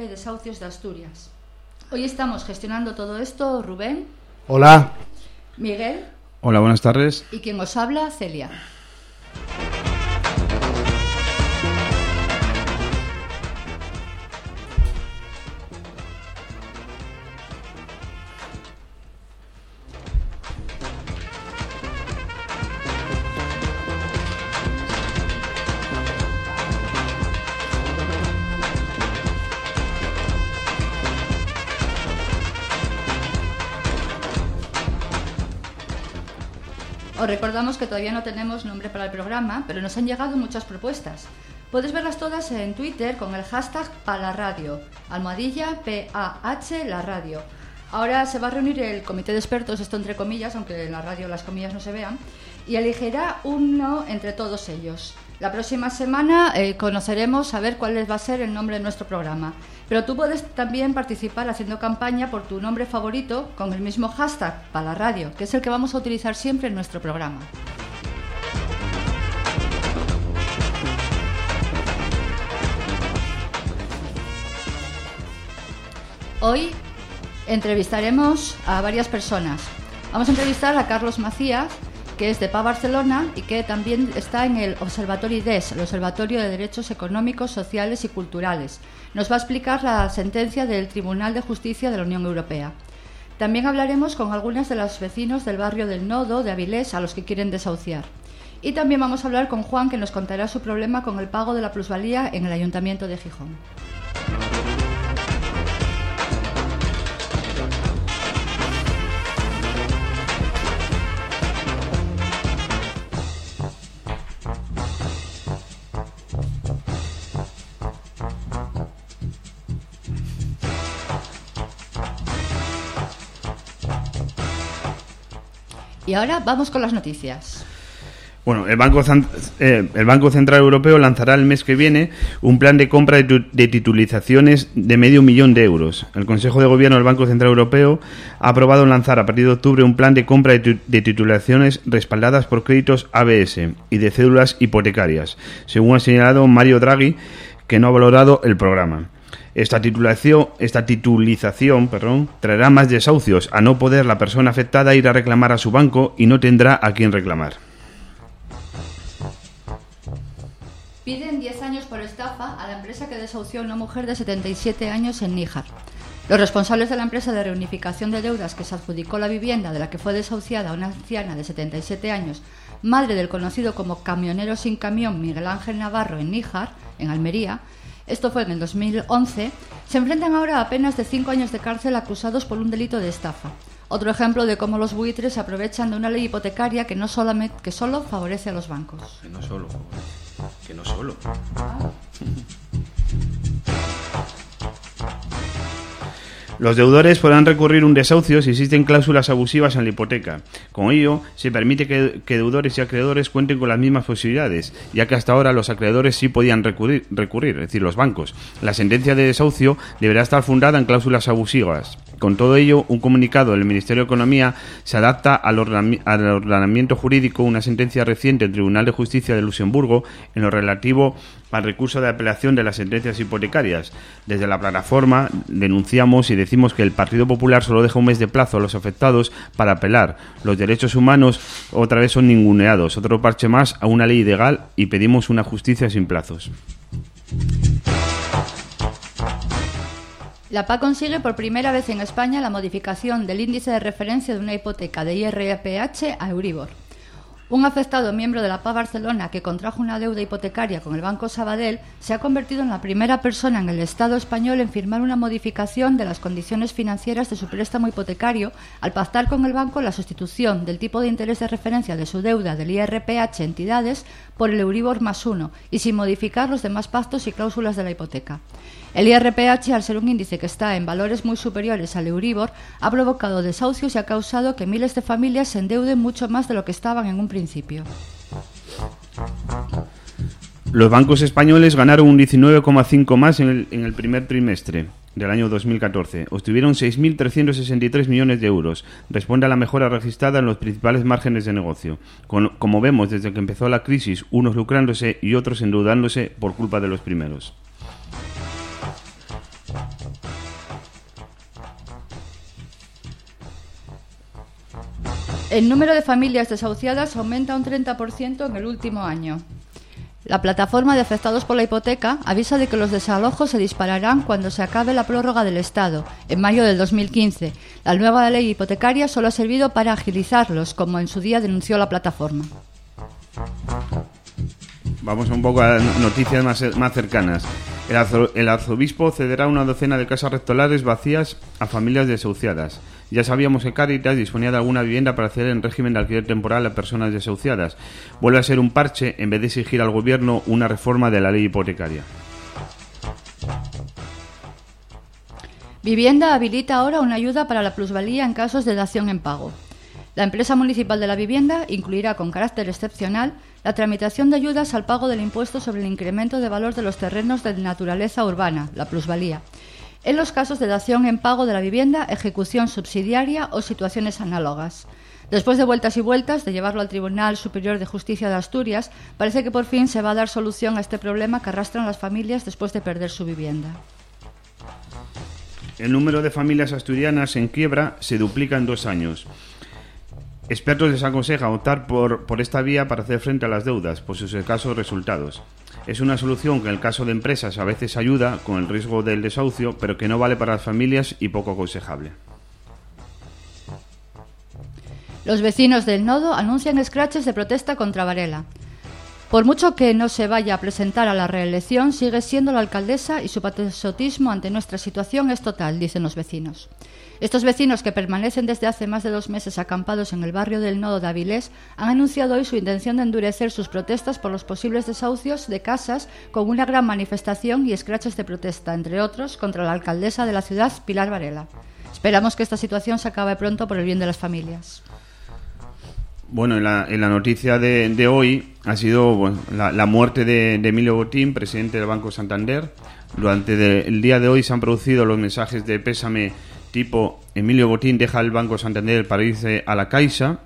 hipoteca y desahucios de Asturias. Hoy estamos gestionando todo esto Rubén. Hola. Miguel. Hola, buenas tardes. Y quien os habla, Celia. Recordamos que todavía no tenemos nombre para el programa, pero nos han llegado muchas propuestas. Puedes verlas todas en Twitter con el hashtag PALARADIO, almohadilla P-A-H, la radio. Ahora se va a reunir el comité de expertos, esto entre comillas, aunque en la radio las comillas no se vean, y elegirá uno entre todos ellos. La próxima semana eh, conoceremos a ver cuál va a ser el nombre de nuestro programa. Pero tú puedes también participar haciendo campaña por tu nombre favorito con el mismo hashtag para la radio, que es el que vamos a utilizar siempre en nuestro programa. Hoy entrevistaremos a varias personas. Vamos a entrevistar a Carlos Macías, que es de PA Barcelona y que también está en el Observatorio IDES, el Observatorio de Derechos Económicos, Sociales y Culturales. Nos va a explicar la sentencia del Tribunal de Justicia de la Unión Europea. También hablaremos con algunos de los vecinos del barrio del Nodo de Avilés a los que quieren desahuciar. Y también vamos a hablar con Juan que nos contará su problema con el pago de la plusvalía en el Ayuntamiento de Gijón. Y ahora vamos con las noticias. Bueno, el Banco, eh, el Banco Central Europeo lanzará el mes que viene un plan de compra de, titulizaciones de medio millón de euros. El Consejo de Gobierno del Banco Central Europeo ha aprobado lanzar a partir de octubre un plan de compra de, de titulizaciones respaldadas por créditos ABS y de cédulas hipotecarias, según ha señalado Mario Draghi, que no ha valorado el programa. Esta, titulación, esta titulización traerá más desahucios a no poder la persona afectada ir a reclamar a su banco y no tendrá a quién reclamar. Piden 10 años por estafa a la empresa que desahució a una mujer de 77 años en Níjar. Los responsables de la empresa de reunificación de deudas que se adjudicó la vivienda de la que fue desahuciada una anciana de 77 años, madre del conocido como camionero sin camión Miguel Ángel Navarro en Níjar, en Almería, esto fue en el 2011, se enfrentan ahora a apenas de cinco años de cárcel acusados por un delito de estafa. Otro ejemplo de cómo los buitres se aprovechan de una ley hipotecaria que no solamente que solo favorece a los bancos. Que no solo, que no solo. Ah. Los deudores podrán recurrir un desahucio si existen cláusulas abusivas en la hipoteca. Con ello, se permite que, deudores y acreedores cuenten con las mismas posibilidades, ya que hasta ahora los acreedores sí podían recurrir, recurrir, es decir, los bancos. La sentencia de desahucio deberá estar fundada en cláusulas abusivas. Con todo ello, un comunicado del Ministerio de Economía se adapta al, ordenamiento jurídico una sentencia reciente del Tribunal de Justicia de Luxemburgo en lo relativo al recurso de apelación de las sentencias hipotecarias. Desde la plataforma denunciamos y decimos que el Partido Popular solo deja un mes de plazo a los afectados para apelar. Los derechos humanos otra vez son ninguneados, otro parche más a una ley ilegal y pedimos una justicia sin plazos. La PA consigue por primera vez en España la modificación del índice de referencia de una hipoteca de IRPH a Euribor. Un afectado miembro de la PA Barcelona que contrajo una deuda hipotecaria con el Banco Sabadell se ha convertido en la primera persona en el Estado español en firmar una modificación de las condiciones financieras de su préstamo hipotecario al pactar con el banco la sustitución del tipo de interés de referencia de su deuda del IRPH entidades por el Euribor más uno y sin modificar los demás pactos y cláusulas de la hipoteca. El IRPH, al ser un índice que está en valores muy superiores al Euribor, ha provocado desahucios y ha causado que miles de familias se endeuden mucho más de lo que estaban en un principio. Los bancos españoles ganaron un 19,5 más en el, primer trimestre del año 2014. Obtuvieron 6.363 millones de euros. Responde a la mejora registrada en los principales márgenes de negocio. como vemos desde que empezó la crisis, unos lucrándose y otros endeudándose por culpa de los primeros. El número de familias desahuciadas aumenta un 30% en el último año. La plataforma de afectados por la hipoteca avisa de que los desalojos se dispararán cuando se acabe la prórroga del Estado, en mayo del 2015. La nueva ley hipotecaria solo ha servido para agilizarlos, como en su día denunció la plataforma. Vamos un poco a noticias más, más cercanas. El, el arzobispo cederá una docena de casas rectolares vacías a familias desahuciadas. Ya sabíamos que Cáritas disponía de alguna vivienda para hacer en régimen de alquiler temporal a personas desahuciadas. Vuelve a ser un parche en vez de exigir al gobierno una reforma de la ley hipotecaria. Vivienda habilita ahora una ayuda para la plusvalía en casos de dación en pago. La empresa municipal de la vivienda incluirá con carácter excepcional la tramitación de ayudas al pago del impuesto sobre el incremento de valor de los terrenos de naturaleza urbana, la plusvalía, en los casos de dación en pago de la vivienda, ejecución subsidiaria o situaciones análogas. Después de vueltas y vueltas de llevarlo al Tribunal Superior de Justicia de Asturias, parece que por fin se va a dar solución a este problema que arrastran las familias después de perder su vivienda. El número de familias asturianas en quiebra se duplica en dos años. Expertos les aconsejan optar por, por esta vía para hacer frente a las deudas, por sus escasos resultados. Es una solución que en el caso de empresas a veces ayuda con el riesgo del desahucio, pero que no vale para las familias y poco aconsejable. Los vecinos del Nodo anuncian escraches de protesta contra Varela. Por mucho que no se vaya a presentar a la reelección, sigue siendo la alcaldesa y su patriotismo ante nuestra situación es total, dicen los vecinos. Estos vecinos que permanecen desde hace más de dos meses acampados en el barrio del Nodo de Avilés han anunciado hoy su intención de endurecer sus protestas por los posibles desahucios de casas con una gran manifestación y escraches de protesta, entre otros, contra la alcaldesa de la ciudad, Pilar Varela. Esperamos que esta situación se acabe pronto por el bien de las familias. Bueno, en la, en la noticia de, de hoy ha sido la, la muerte de, de Emilio Botín, presidente del Banco Santander. Durante de- el día de hoy se han producido los mensajes de pésame tipo Emilio Botín deja el Banco Santander para irse a la Caixa.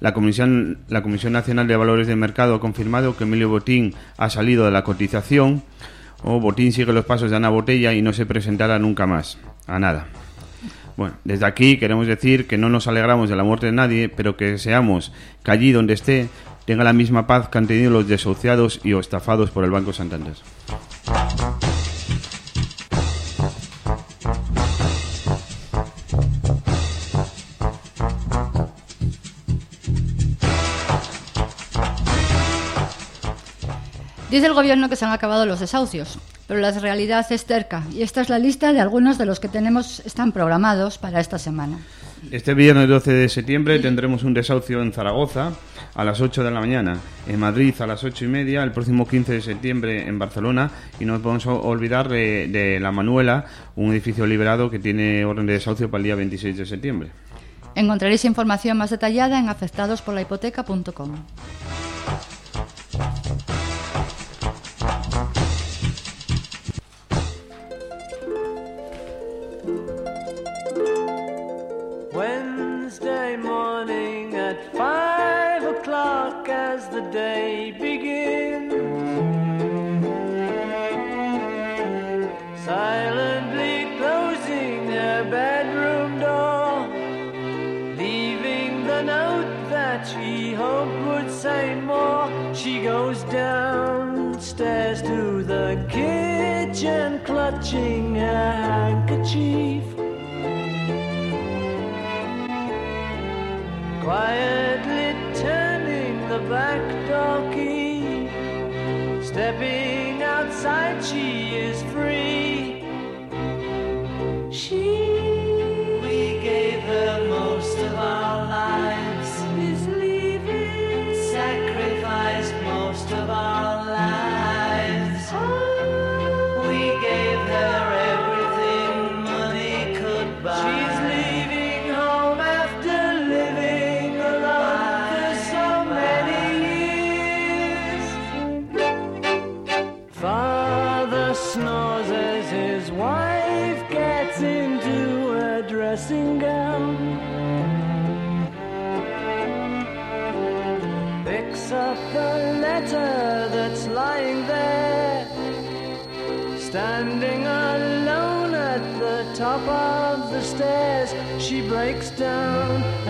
La Comisión, la Comisión Nacional de Valores del Mercado ha confirmado que Emilio Botín ha salido de la cotización. O Botín sigue los pasos de Ana Botella y no se presentará nunca más. A nada. Bueno, desde aquí queremos decir que no nos alegramos de la muerte de nadie, pero que deseamos que allí donde esté tenga la misma paz que han tenido los desahuciados y o estafados por el Banco Santander. Dice el gobierno que se han acabado los desahucios, pero la realidad es cerca y esta es la lista de algunos de los que tenemos están programados para esta semana. Este viernes 12 de septiembre tendremos un desahucio en Zaragoza a las 8 de la mañana, en Madrid a las 8 y media, el próximo 15 de septiembre en Barcelona y no nos podemos olvidar de, de La Manuela, un edificio liberado que tiene orden de desahucio para el día 26 de septiembre. Encontraréis información más detallada en afectadosporlahipoteca.com.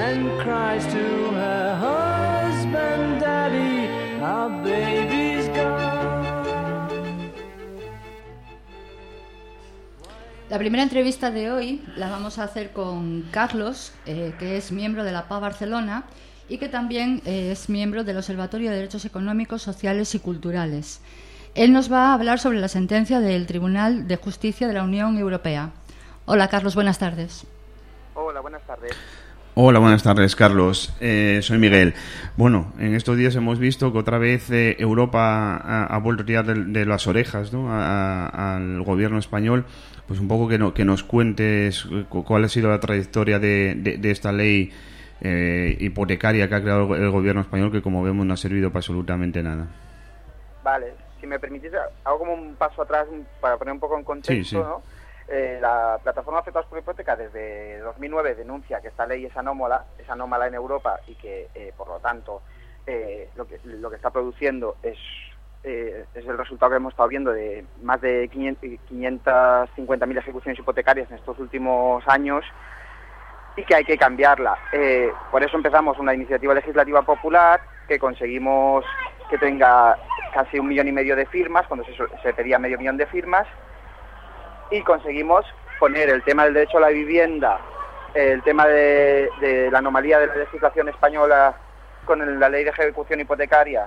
and cries to her husband, Daddy, our baby's gone. La primera entrevista de hoy la vamos a hacer con Carlos, eh, que es miembro de la PA Barcelona y que también eh, es miembro del Observatorio de Derechos Económicos, Sociales y Culturales. Él nos va a hablar sobre la sentencia del Tribunal de Justicia de la Unión Europea. Hola, Carlos, buenas tardes. Hola, buenas tardes. Hola, buenas tardes, Carlos. Eh, soy Miguel. Bueno, en estos días hemos visto que otra vez eh, Europa ha, ha, vuelto a tirar de, de las orejas ¿no? a, al gobierno español. Pues un poco que, no, que nos cuentes cuál ha sido la trayectoria de, de, de esta ley eh, hipotecaria que ha creado el gobierno español, que como vemos no ha servido para absolutamente nada. Vale, si me permitís, hago como un paso atrás para poner un poco en contexto, Sí, sí. ¿no? Eh, la plataforma afectados por hipoteca desde 2009 denuncia que esta ley es anómala, es anómala en Europa y que eh, por lo tanto eh, lo, que, está produciendo es, es el resultado que hemos estado viendo de más de 500 550.000 ejecuciones hipotecarias en estos últimos años y que hay que cambiarla. Por eso empezamos una iniciativa legislativa popular que conseguimos que tenga casi un millón y medio de firmas, cuando se pedía medio millón de firmas, y conseguimos poner el tema del derecho a la vivienda, el tema de, la anomalía de la legislación española con la ley de ejecución hipotecaria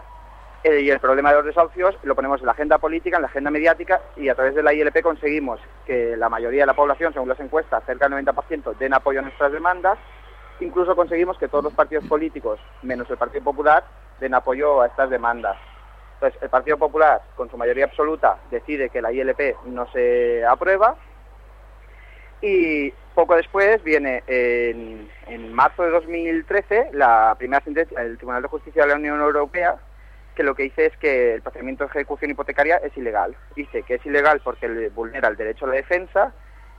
eh, y el problema de los desahucios, lo ponemos en la agenda política, en la agenda mediática y a través de la ILP conseguimos que la mayoría de la población, según las encuestas, cerca del 90%, den apoyo a nuestras demandas. Incluso conseguimos que todos los partidos políticos, menos el Partido Popular, den apoyo a estas demandas. Entonces, el Partido Popular, con su mayoría absoluta, decide que la ILP no se aprueba y poco después viene en, marzo de 2013 la primera sentencia del Tribunal de Justicia de la Unión Europea que lo que dice es que el procedimiento de ejecución hipotecaria es ilegal. Dice que es ilegal porque vulnera el derecho a la defensa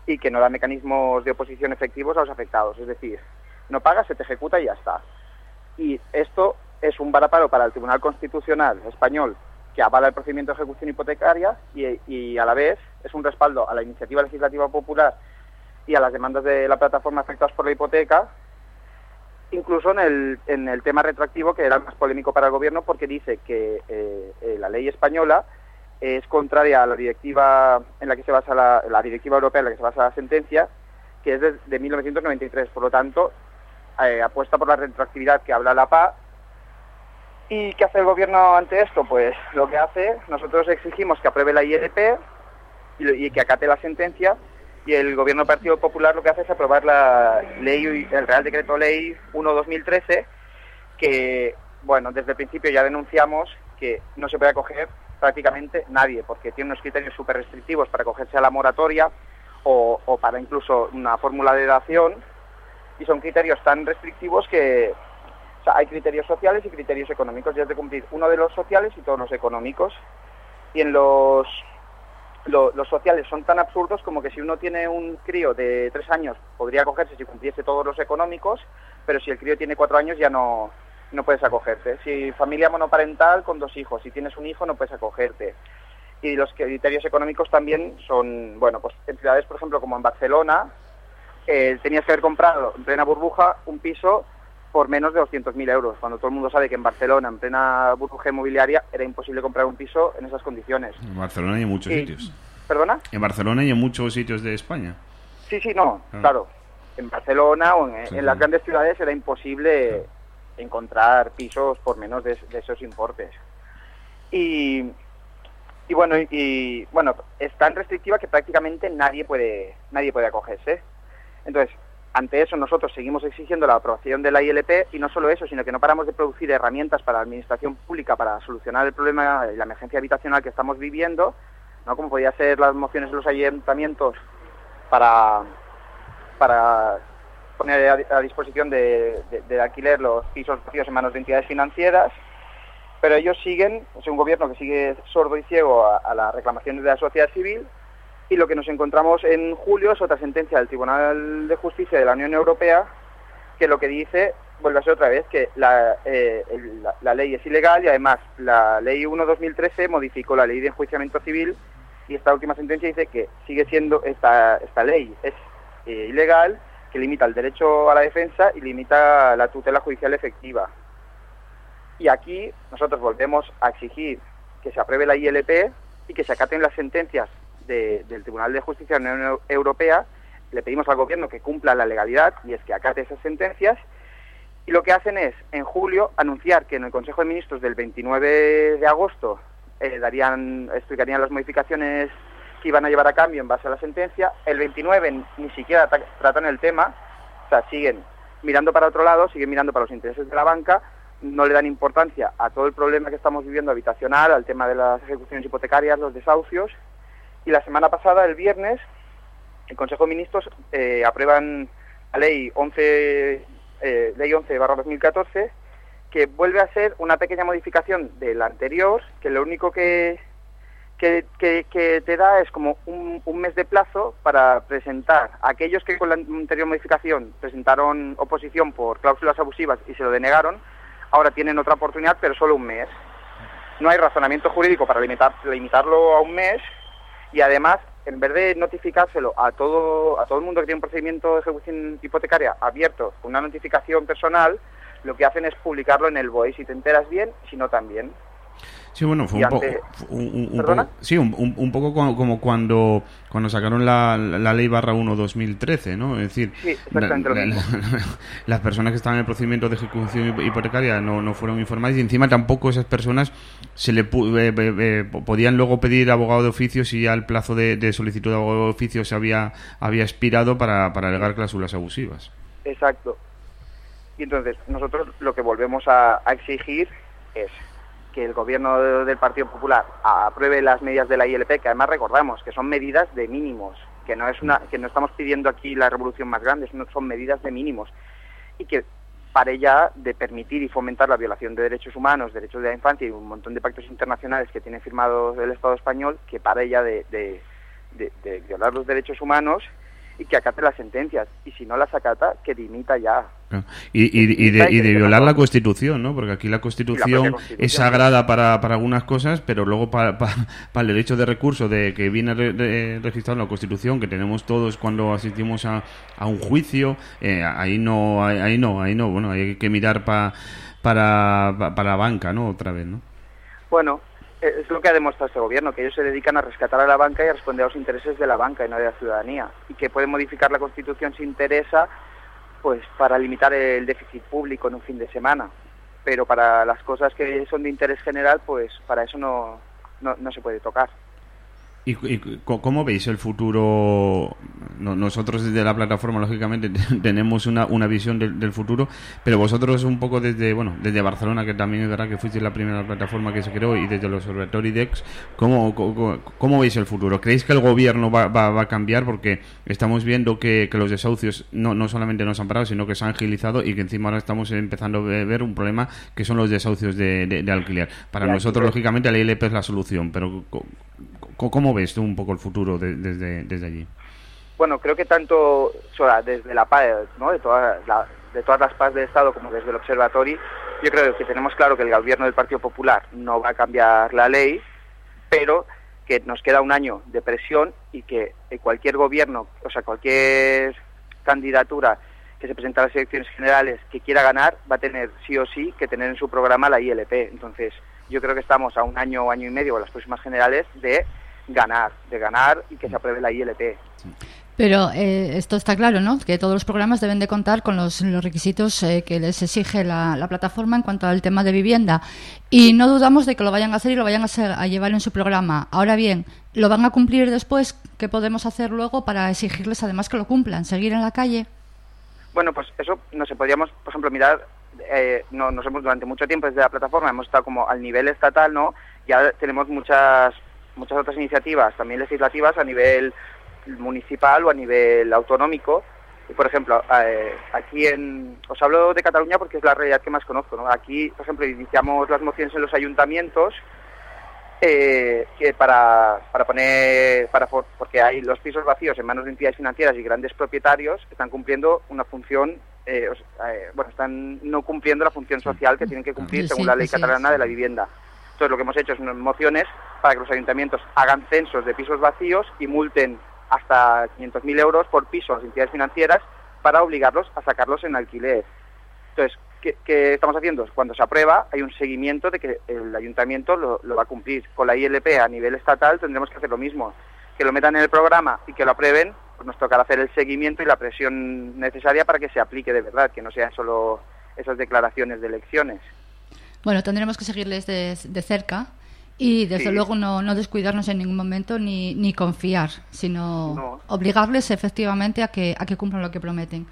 y que no da mecanismos de oposición efectivos a los afectados. Es decir, no pagas, se te ejecuta y ya está. Y esto es un varaparo para el Tribunal Constitucional español que avala el procedimiento de ejecución hipotecaria y, a la vez es un respaldo a la iniciativa legislativa popular y a las demandas de la plataforma afectadas por la hipoteca incluso en el, en el tema retroactivo que era más polémico para el gobierno porque dice que eh, eh, la ley española es contraria a la directiva en la que se basa la, directiva europea en la que se basa la sentencia que es de, de 1993 por lo tanto eh, apuesta por la retroactividad que habla la PA ¿Y qué hace el gobierno ante esto? Pues lo que hace, nosotros exigimos que apruebe la ILP y, y que acate la sentencia y el gobierno del Partido Popular lo que hace es aprobar la ley, el Real Decreto Ley 1-2013, que, bueno, desde el principio ya denunciamos que no se puede acoger prácticamente nadie, porque tiene unos criterios súper restrictivos para acogerse a la moratoria o, o para incluso una fórmula de dación, y son criterios tan restrictivos que o sea, hay criterios sociales y criterios económicos, y has de cumplir uno de los sociales y todos los económicos. Y en los lo, los sociales son tan absurdos como que si uno tiene un crío de tres años podría acogerse si cumpliese todos los económicos, pero si el crío tiene cuatro años ya no, no puedes acogerte. Si familia monoparental con dos hijos, si tienes un hijo no puedes acogerte. Y los criterios económicos también son, bueno, pues en ciudades, por ejemplo, como en Barcelona, eh, tenías que haber comprado en plena burbuja un piso por menos de 200.000 euros, cuando todo el mundo sabe que en Barcelona, en plena burbuja inmobiliaria, era imposible comprar un piso en esas condiciones. En Barcelona y en muchos y, sitios. ¿Perdona? En Barcelona y en muchos sitios de España. Sí, sí, no, ah. claro. En Barcelona o en, sí, en las grandes ciudades era imposible encontrar pisos por menos de, de esos importes. Y, y bueno, y, y, bueno, es tan restrictiva que prácticamente nadie puede, nadie puede acogerse. Entonces, ante eso nosotros seguimos exigiendo la aprobación de la ILP y no solo eso, sino que no paramos de producir herramientas para la administración pública para solucionar el problema de la emergencia habitacional que estamos viviendo, ¿no? como podía ser las mociones de los ayuntamientos para, para poner a, disposición de, alquiler los pisos vacíos en manos de entidades financieras, pero ellos siguen, es un gobierno que sigue sordo y ciego a, a las reclamaciones de la sociedad civil y lo que nos encontramos en julio es otra sentencia del Tribunal de Justicia de la Unión Europea que lo que dice, vuelve a ser otra vez, que la, eh, la ley es ilegal y además la ley 1-2013 modificó la ley de enjuiciamiento civil y esta última sentencia dice que sigue siendo esta, esta ley, es eh, ilegal que limita el derecho a la defensa y limita la tutela judicial efectiva. Y aquí nosotros volvemos a exigir que se apruebe la ILP y que se acaten las sentencias de- del Tribunal de Justicia de la Unión Europea. Le pedimos al Gobierno que cumpla la legalidad y es que acate esas sentencias. Y lo que hacen es, en julio, anunciar que en el Consejo de Ministros del 29 de agosto eh, darían, explicarían las modificaciones que iban a llevar a cambio en base a la sentencia. El 29 ni siquiera tra- tratan el tema, o sea, siguen mirando para otro lado, siguen mirando para los intereses de la banca, no le dan importancia a todo el problema que estamos viviendo habitacional, al tema de las ejecuciones hipotecarias, los desahucios. Y la semana pasada, el viernes, el Consejo de Ministros eh, aprueban la ley 11, eh, ley 11 2014 que vuelve a ser una pequeña modificación de la anterior, que lo único que, que, que- que te da es como un, un mes de plazo para presentar a aquellos que con la anterior modificación presentaron oposición por cláusulas abusivas y se lo denegaron, ahora tienen otra oportunidad, pero solo un mes. No hay razonamiento jurídico para limitar, limitarlo a un mes y además, en vez de notificárselo a todo, a todo el mundo que tiene un procedimiento de ejecución hipotecaria abierto una notificación personal, lo que hacen es publicarlo en el BOE, si te enteras bien, si no también. Sí, bueno, fue un poco, ante- un, un- poco- sí, un, poco como, como cuando cuando sacaron la, la ley barra 1 2013, ¿no? Es decir, Sí, la- la- las personas que estaban en el procedimiento de ejecución hip- hipotecaria no, no fueron informadas y encima tampoco esas personas se le eh, eh, eh, podían luego pedir abogado de oficio si ya el plazo de, de solicitud de abogado de oficio se había había expirado para, para alegar cláusulas abusivas. Exacto. Y entonces nosotros lo que volvemos a, a exigir es que el gobierno de- del Partido Popular apruebe las medidas de la ILP, que además recordamos que son medidas de mínimos, que no es una, que no estamos pidiendo aquí la revolución más grande, son- medidas de mínimos. Y que pare ya de permitir y fomentar la violación de derechos humanos, derechos de la infancia y un montón de pactos internacionales que tiene firmados el Estado español, que pare ya de, de- de- de violar los derechos humanos y que acate las sentencias. Y si no las acata, que dimita ya. Y, y- y de, y de violar la Constitución, ¿no? Porque aquí la Constitución Constitución, es sagrada para, para algunas cosas, pero luego para, para, para el derecho de recurso de que viene re- re- registrado en la Constitución, que tenemos todos cuando asistimos a, a un juicio, eh, ahí no, ahí, ahí no, ahí no. Bueno, hay que mirar pa- para, pa- para la banca, ¿no? Otra vez, ¿no? Bueno, es lo que ha demostrado este gobierno, que ellos se dedican a rescatar a la banca y a responder a los intereses de la banca y no de la ciudadanía. Y que pueden modificar la Constitución si interesa, pues para limitar el déficit público en un fin de semana. Pero para las cosas que son de interés general, pues para eso no, no, no se puede tocar. ¿Y, y cómo veis el futuro? No- nosotros desde la plataforma, lógicamente, tenemos una, una visión del, del futuro, pero vosotros un poco desde bueno desde Barcelona, que también es verdad que fuisteis la primera plataforma que se creó, y desde el Observatory DEX, ¿cómo, cómo, cómo veis el futuro? ¿Creéis que el gobierno va, va- va a cambiar? Porque estamos viendo que, que los desahucios no, no solamente no se han parado, sino que se han agilizado y que encima ahora estamos empezando a ve- ver un problema que son los desahucios de, de- de alquiler. Para nosotros, lógicamente, la ILP es la solución, pero ¿cómo ves tú un poco el futuro de- desde, allí? Bueno, creo que tanto desde la PAE, ¿no? de, todas la- de todas las PAS del Estado como desde el Observatory, yo creo que tenemos claro que el gobierno del Partido Popular no va a cambiar la ley, pero que nos queda un año de presión y que cualquier gobierno, o sea, cualquier candidatura que se presente a las elecciones generales que quiera ganar va a tener sí o sí que tener en su programa la ILP. Entonces, yo creo que estamos a un año o año y medio, o las próximas generales, de ganar, de ganar y que se apruebe la ILP. Pero eh, esto está claro, ¿no? Que todos los programas deben de contar con los, los requisitos eh, que les exige la, la plataforma en cuanto al tema de vivienda. Y no dudamos de que lo vayan a hacer y lo vayan a, ser- a llevar en su programa. Ahora bien, ¿lo van a cumplir después? ¿Qué podemos hacer luego para exigirles además que lo cumplan? ¿Seguir en la calle? Bueno, pues eso, no sé, podríamos, por ejemplo, mirar, eh, no, nos hemos durante mucho tiempo desde la plataforma, hemos estado como al nivel estatal, ¿no? Ya tenemos muchas, muchas otras iniciativas, también legislativas, a nivel municipal o a nivel autonómico. Y, por ejemplo, eh, aquí en, os hablo de Cataluña porque es la realidad que más conozco, ¿no? Aquí, por ejemplo, iniciamos las mociones en los ayuntamientos eh, que para, para poner, para, porque hay los pisos vacíos en manos de entidades financieras y grandes propietarios están cumpliendo una función, eh, o sea, eh, bueno, están no cumpliendo la función social que tienen que cumplir según la ley catalana de la vivienda. Entonces lo que hemos hecho es mociones para que los ayuntamientos hagan censos de pisos vacíos y multen hasta 500.000 euros por piso a las entidades financieras para obligarlos a sacarlos en alquiler. Entonces, ¿qué, qué estamos haciendo? Cuando se aprueba, hay un seguimiento de que el ayuntamiento lo, lo va a cumplir. Con la ILP a nivel estatal tendremos que hacer lo mismo. Que lo metan en el programa y que lo aprueben, pues nos tocará hacer el seguimiento y la presión necesaria para que se aplique de verdad, que no sean solo esas declaraciones de elecciones. Bueno, tendremos que seguirles de, de cerca y desde Sí. luego no, no descuidarnos en ningún momento ni, ni confiar, sino No. obligarles efectivamente a que, a que cumplan lo que prometen.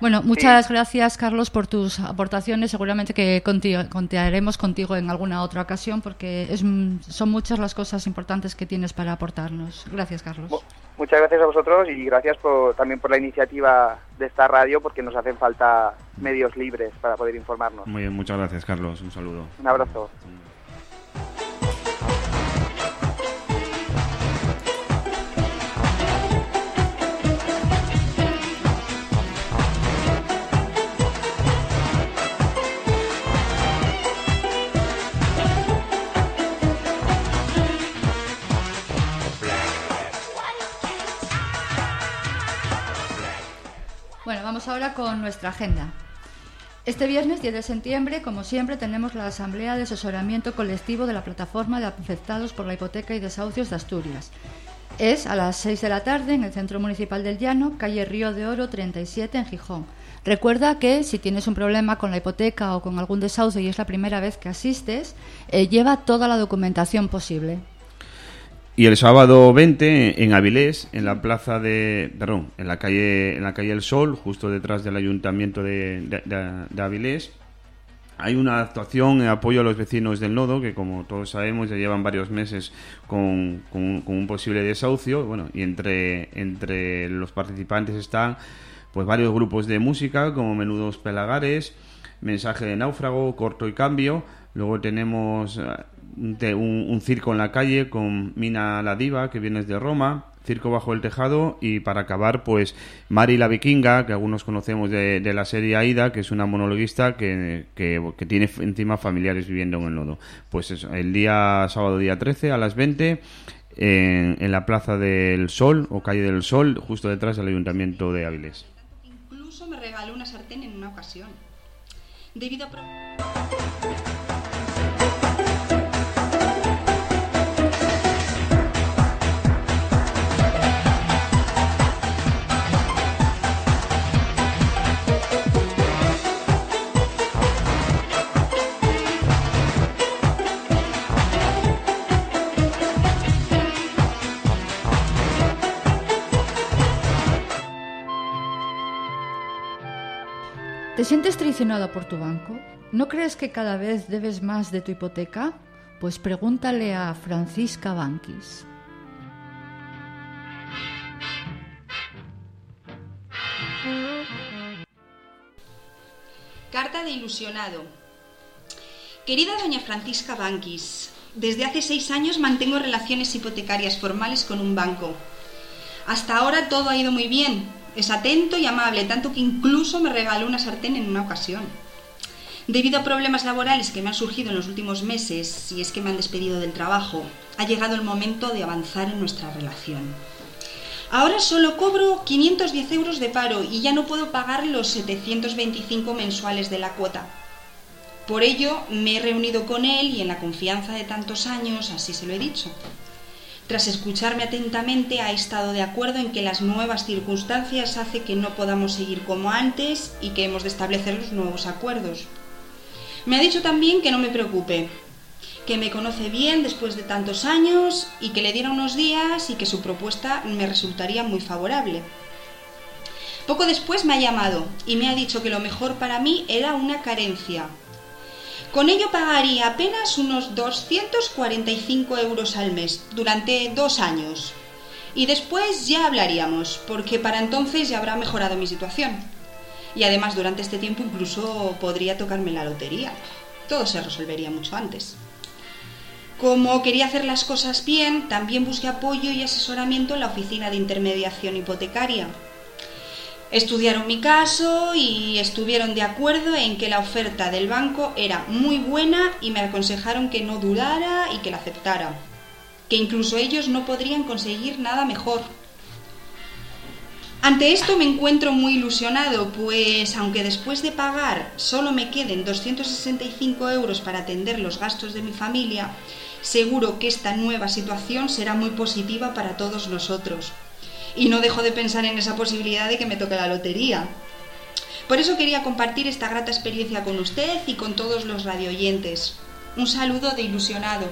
Bueno, muchas gracias Carlos por tus aportaciones. Seguramente que contaremos contigo en alguna otra ocasión porque es, son muchas las cosas importantes que tienes para aportarnos. Gracias Carlos. Muchas gracias a vosotros y gracias por, también por la iniciativa de esta radio porque nos hacen falta medios libres para poder informarnos. Muy bien, muchas gracias, Carlos. Un saludo. Un abrazo. Con nuestra agenda. Este viernes 10 de septiembre, como siempre, tenemos la Asamblea de Asesoramiento Colectivo de la Plataforma de Afectados por la Hipoteca y Desahucios de Asturias. Es a las 6 de la tarde en el Centro Municipal del Llano, calle Río de Oro 37 en Gijón. Recuerda que si tienes un problema con la hipoteca o con algún desahucio y es la primera vez que asistes, eh, lleva toda la documentación posible. Y el sábado 20 en Avilés, en la plaza de, perdón, en la calle, en la calle El Sol, justo detrás del ayuntamiento de, Avilés, hay una actuación en apoyo a los vecinos del nodo que, como todos sabemos, ya llevan varios meses con, con un posible desahucio. Bueno, y entre, entre los participantes están pues varios grupos de música, como Menudos Pelagares, Mensaje de Náufrago, Corto y Cambio. Luego tenemos eh, un, circo en la calle con Mina la Diva, que viene de Roma, Circo Bajo el Tejado y para acabar, pues Mari la Vikinga, que algunos conocemos de, de la serie Aida, que es una monologuista que, que, tiene encima familiares viviendo en el nodo. Pues el día sábado, día 13, a las 20, en, en la Plaza del Sol o Calle del Sol, justo detrás del Ayuntamiento de Avilés. Incluso me regaló una sartén en una ocasión. Debido a... ¿Te sientes traicionado por tu banco? ¿No crees que cada vez debes más de tu hipoteca? Pues pregúntale a Francisca Banquis. Carta de ilusionado. Querida doña Francisca Banquis, desde hace seis años mantengo relaciones hipotecarias formales con un banco. Hasta ahora todo ha ido muy bien. Es atento y amable, tanto que incluso me regaló una sartén en una ocasión. Debido a problemas laborales que me han surgido en los últimos meses, y es que me han despedido del trabajo, ha llegado el momento de avanzar en nuestra relación. Ahora solo cobro 510 euros de paro y ya no puedo pagar los 725 mensuales de la cuota. Por ello me he reunido con él y en la confianza de tantos años así se lo he dicho. Tras escucharme atentamente ha estado de acuerdo en que las nuevas circunstancias hace que no podamos seguir como antes y que hemos de establecer los nuevos acuerdos. Me ha dicho también que no me preocupe, que me conoce bien después de tantos años y que le diera unos días y que su propuesta me resultaría muy favorable. Poco después me ha llamado y me ha dicho que lo mejor para mí era una carencia. Con ello pagaría apenas unos 245 euros al mes durante dos años. Y después ya hablaríamos, porque para entonces ya habrá mejorado mi situación. Y además durante este tiempo incluso podría tocarme la lotería. Todo se resolvería mucho antes. Como quería hacer las cosas bien, también busqué apoyo y asesoramiento en la Oficina de Intermediación Hipotecaria. Estudiaron mi caso y estuvieron de acuerdo en que la oferta del banco era muy buena y me aconsejaron que no dudara y que la aceptara. Que incluso ellos no podrían conseguir nada mejor. Ante esto me encuentro muy ilusionado, pues aunque después de pagar solo me queden 265 euros para atender los gastos de mi familia, seguro que esta nueva situación será muy positiva para todos nosotros. Y no dejo de pensar en esa posibilidad de que me toque la lotería. Por eso quería compartir esta grata experiencia con usted y con todos los radioyentes. Un saludo de ilusionado.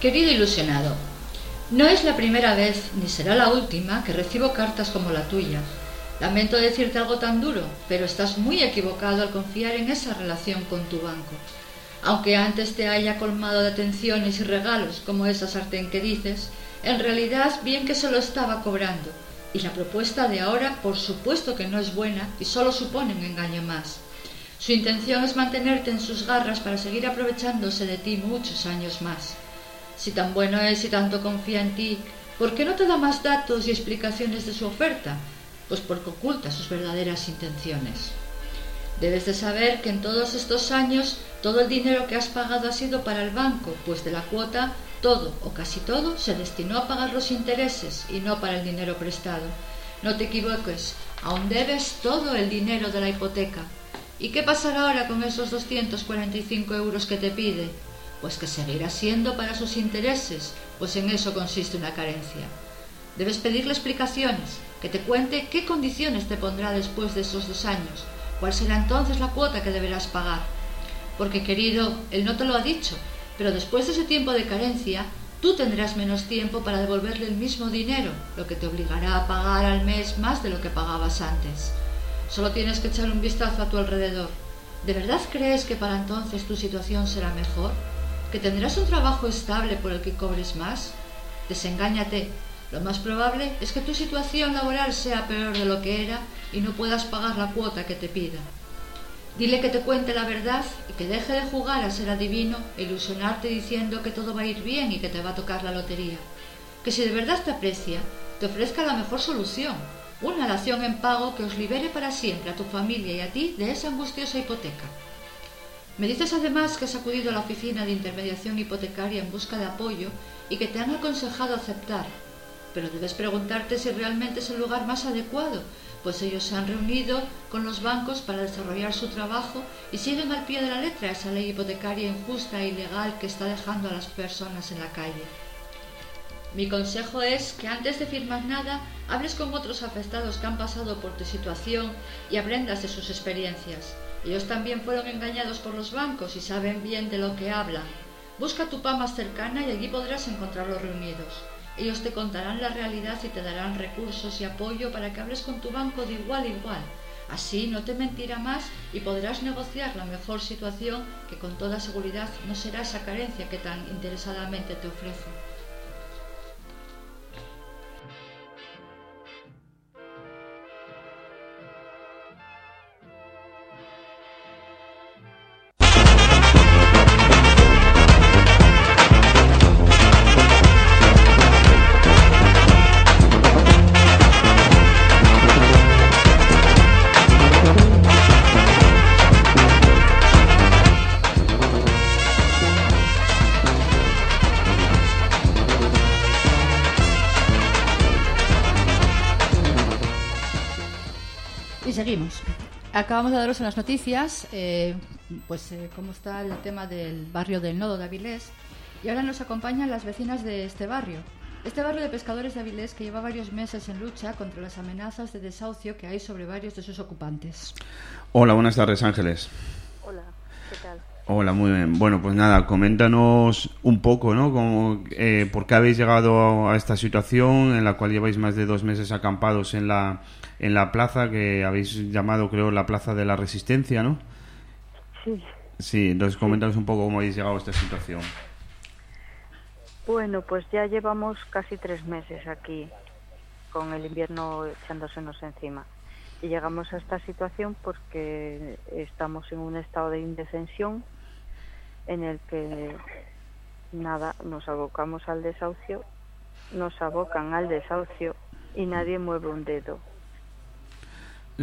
Querido ilusionado, no es la primera vez ni será la última que recibo cartas como la tuya. Lamento decirte algo tan duro, pero estás muy equivocado al confiar en esa relación con tu banco. Aunque antes te haya colmado de atenciones y regalos como esa sartén que dices, en realidad bien que solo estaba cobrando. Y la propuesta de ahora por supuesto que no es buena y solo supone un engaño más. Su intención es mantenerte en sus garras para seguir aprovechándose de ti muchos años más. Si tan bueno es y tanto confía en ti, ¿por qué no te da más datos y explicaciones de su oferta? Pues porque oculta sus verdaderas intenciones. Debes de saber que en todos estos años todo el dinero que has pagado ha sido para el banco, pues de la cuota todo o casi todo se destinó a pagar los intereses y no para el dinero prestado. No te equivoques, aún debes todo el dinero de la hipoteca. ¿Y qué pasará ahora con esos 245 euros que te pide? Pues que seguirá siendo para sus intereses, pues en eso consiste una carencia. Debes pedirle explicaciones, que te cuente qué condiciones te pondrá después de esos dos años, cuál será entonces la cuota que deberás pagar. Porque, querido, él no te lo ha dicho, pero después de ese tiempo de carencia, tú tendrás menos tiempo para devolverle el mismo dinero, lo que te obligará a pagar al mes más de lo que pagabas antes. Solo tienes que echar un vistazo a tu alrededor. ¿De verdad crees que para entonces tu situación será mejor? que tendrás un trabajo estable por el que cobres más? Desengáñate. Lo más probable es que tu situación laboral sea peor de lo que era y no puedas pagar la cuota que te pida. Dile que te cuente la verdad y que deje de jugar a ser adivino e ilusionarte diciendo que todo va a ir bien y que te va a tocar la lotería. Que si de verdad te aprecia, te ofrezca la mejor solución, una dación en pago que os libere para siempre a tu familia y a ti de esa angustiosa hipoteca. Me dices además que has acudido a la oficina de intermediación hipotecaria en busca de apoyo y que te han aconsejado aceptar. Pero debes preguntarte si realmente es el lugar más adecuado, pues ellos se han reunido con los bancos para desarrollar su trabajo y siguen al pie de la letra esa ley hipotecaria injusta e ilegal que está dejando a las personas en la calle. Mi consejo es que antes de firmar nada, hables con otros afectados que han pasado por tu situación y aprendas de sus experiencias. Ellos también fueron engañados por los bancos y saben bien de lo que hablan. Busca tu PA más cercana y allí podrás encontrarlos reunidos. Ellos te contarán la realidad y te darán recursos y apoyo para que hables con tu banco de igual a igual. Así no te mentirá más y podrás negociar la mejor situación que con toda seguridad no será esa carencia que tan interesadamente te ofrece. Acabamos de daros en las noticias eh, pues eh, cómo está el tema del barrio del Nodo de Avilés y ahora nos acompañan las vecinas de este barrio. Este barrio de pescadores de Avilés que lleva varios meses en lucha contra las amenazas de desahucio que hay sobre varios de sus ocupantes. Hola, buenas tardes, Ángeles. Hola, ¿qué tal? Hola, muy bien. Bueno, pues nada, coméntanos un poco, ¿no? Como, eh, ¿Por qué habéis llegado a esta situación en la cual lleváis más de dos meses acampados en la, en la plaza que habéis llamado, creo, la Plaza de la Resistencia, ¿no? Sí, Sí, entonces coméntanos un poco cómo habéis llegado a esta situación. bueno, pues ya llevamos casi tres meses aquí con el invierno echándosenos encima. Y llegamos a esta situación porque estamos en un estado de indefensión en el que nada, nos abocamos al desahucio, nos abocan al desahucio y nadie mueve un dedo.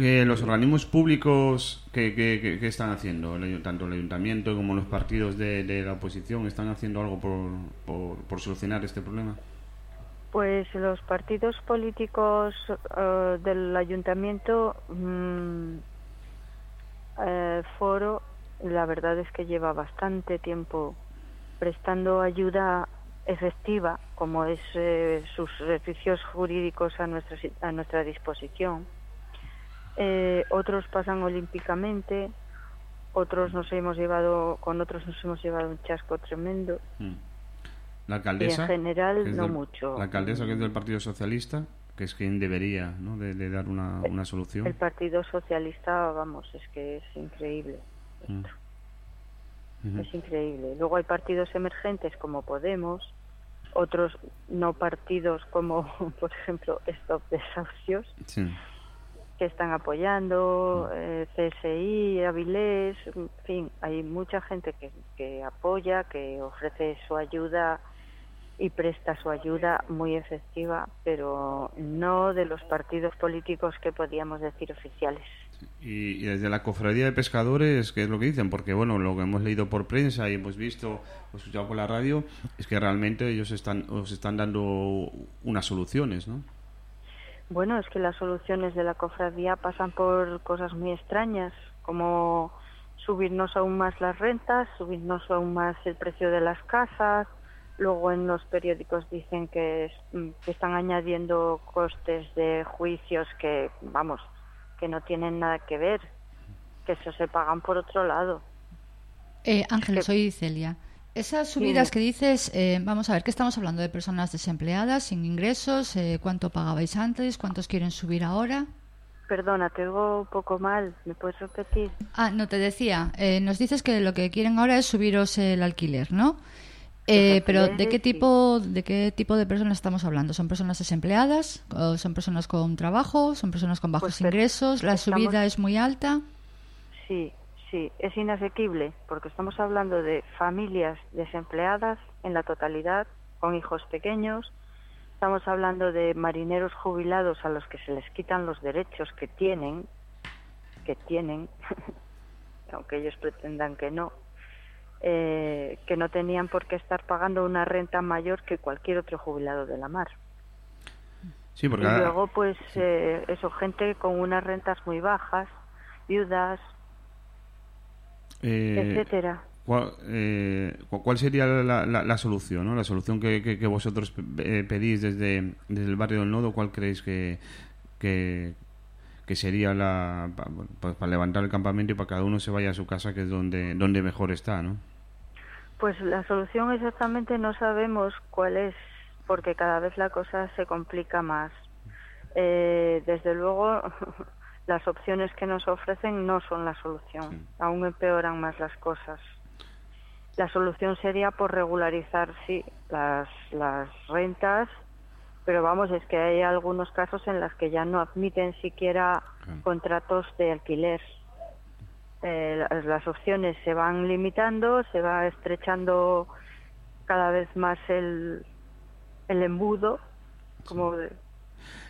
Eh, los organismos públicos que, que- están haciendo, tanto el ayuntamiento como los partidos de, la oposición, están haciendo algo por, por, solucionar este problema. Pues los partidos políticos eh, del ayuntamiento, mm, eh, Foro, la verdad es que lleva bastante tiempo prestando ayuda efectiva, como es eh, sus servicios jurídicos a nuestra, a nuestra disposición. Eh, otros pasan olímpicamente, otros nos hemos llevado, con otros nos hemos llevado un chasco tremendo. Mm. La alcaldesa. Y en general, no del- mucho. La alcaldesa que es del Partido Socialista, que es quien debería ¿no? de, de dar una, una solución. El Partido Socialista, vamos, es que es increíble. Mm. Ujú. Es increíble. Luego hay partidos emergentes como Podemos, otros no partidos como, por ejemplo, Stop Desahucios, Sí. Que están apoyando, eh, CSI, Avilés, en fin, hay mucha gente que, que apoya, que ofrece su ayuda y presta su ayuda muy efectiva, pero no de los partidos políticos que podíamos decir oficiales. Y, y desde la cofradía de pescadores, ¿qué es lo que dicen? Porque, bueno, lo que hemos leído por prensa y hemos visto, o escuchado por la radio, es que realmente ellos están, os están dando unas soluciones, ¿no? Bueno, es que las soluciones de la cofradía pasan por cosas muy extrañas, como subirnos aún más las rentas, subirnos aún más el precio de las casas. Luego en los periódicos dicen que, es- mm, que están añadiendo costes de juicios que, vamos, que no tienen nada que ver, que eso se pagan por otro lado. Eh, Ángel, soy Celia. Esas subidas que dices, eh, vamos a ver, ¿qué estamos hablando? ¿De personas desempleadas, sin ingresos? Eh, ¿Cuánto pagabais antes? ¿Cuántos quieren subir ahora? Perdona, te oigo un poco mal, ¿me puedes repetir? Ah, no, te decía, eh, nos dices que lo que quieren ahora es subiros el alquiler, ¿no? Eh, pero ¿de qué tipo de qué tipo de personas estamos hablando? ¿Son personas desempleadas? ¿O ¿Son personas con trabajo? ¿Son personas con bajos Pues, ingresos? ¿La estamos- subida es muy alta? Sí, sí, es inasequible, porque estamos hablando de familias desempleadas en la totalidad, con hijos pequeños. Estamos hablando de marineros jubilados a los que se les quitan los derechos que tienen, que tienen, aunque ellos pretendan que no, eh, que no tenían por qué estar pagando una renta mayor que cualquier otro jubilado de la mar. Sí, porque Y luego, pues, eh, eso, gente con unas rentas muy bajas, viudas, eh, etcétera. ¿cuál, eh, cu- cuál sería la, la- la solución, ¿no? La solución que, que- que vosotros eh, pedís desde, desde el barrio del Nodo, ¿cuál creéis que, que, que sería la pues para levantar el campamento y para que cada uno se vaya a su casa, que es donde, donde mejor está, ¿no? Pues la solución exactamente no sabemos cuál es, porque cada vez la cosa se complica más. Eh, desde luego, las opciones que nos ofrecen no son la solución, aún empeoran más las cosas. La solución sería por regularizar, sí, las, las rentas, pero vamos, es que hay algunos casos en los que ya no admiten siquiera contratos de alquiler. Eh, las, las opciones se van limitando, se va estrechando cada vez más el, el embudo, como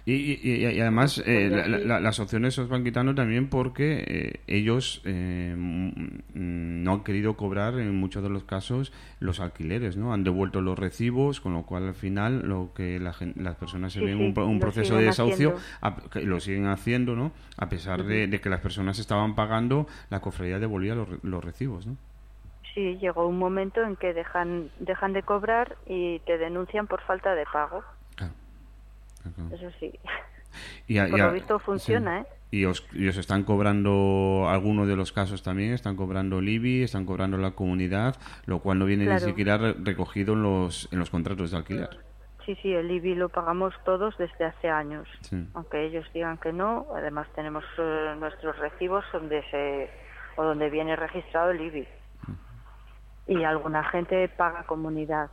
Y, y- además eh, la- la- las opciones se os van quitando también porque eh, ellos eh, mm, no han querido cobrar en muchos de los casos los alquileres, ¿no? Han devuelto los recibos, con lo cual al final lo que la las personas se Sí, ven sí, un, proceso de desahucio, a- lo siguen haciendo, ¿no? A pesar de, de que las personas estaban pagando, la cofradía devolvía los, los recibos, ¿no? sí, llegó un momento en que dejan, dejan de cobrar y te denuncian por falta de pago. Eso sí. Y a- Por y a- lo visto funciona, ¿eh? Y os, y os están cobrando, algunos de los casos también, están cobrando el IBI, están cobrando la comunidad, lo cual no viene Claro. ni siquiera re- recogido en los, en los contratos de alquiler. Sí, sí, el IBI lo pagamos todos desde hace años. Sí. Aunque ellos digan que no, además tenemos eh, nuestros recibos donde se o donde viene registrado el IBI. Y alguna gente paga comunidad.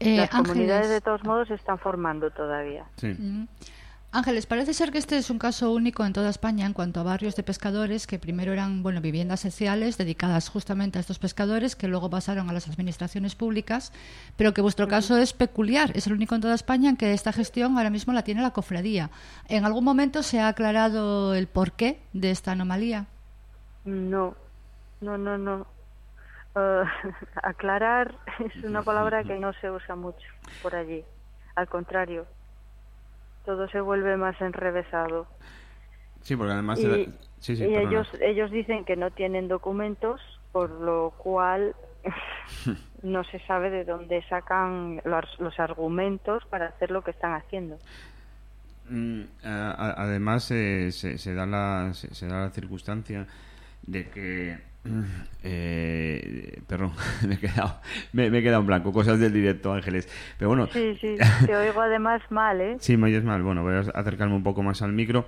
Eh, Las comunidades Ángeles, de todos modos se están formando todavía. Sí. Mm. Ángeles, parece ser que este es un caso único en toda España en cuanto a barrios de pescadores que primero eran bueno viviendas sociales dedicadas justamente a estos pescadores que luego pasaron a las administraciones públicas, pero que vuestro caso es peculiar, es el único en toda España en que esta gestión ahora mismo la tiene la cofradía. ¿En algún momento se ha aclarado el porqué de esta anomalía? No, no, no, no. Eh, aclarar es una palabra que no se usa mucho por allí. Al contrario, todo se vuelve más enrevesado. Sí, porque además... Y, era- Sí, sí, y ellos, ellos dicen que no tienen documentos, por lo cual no se sabe de dónde sacan los, los argumentos para hacer lo que están haciendo. Mm, a- además eh, se, se da la se, se da la circunstancia de que eh, perdón me he quedado me, me he quedado en blanco cosas del directo Ángeles pero bueno Sí, sí, te oigo además mal, ¿eh? sí me oyes mal bueno voy a acercarme un poco más al micro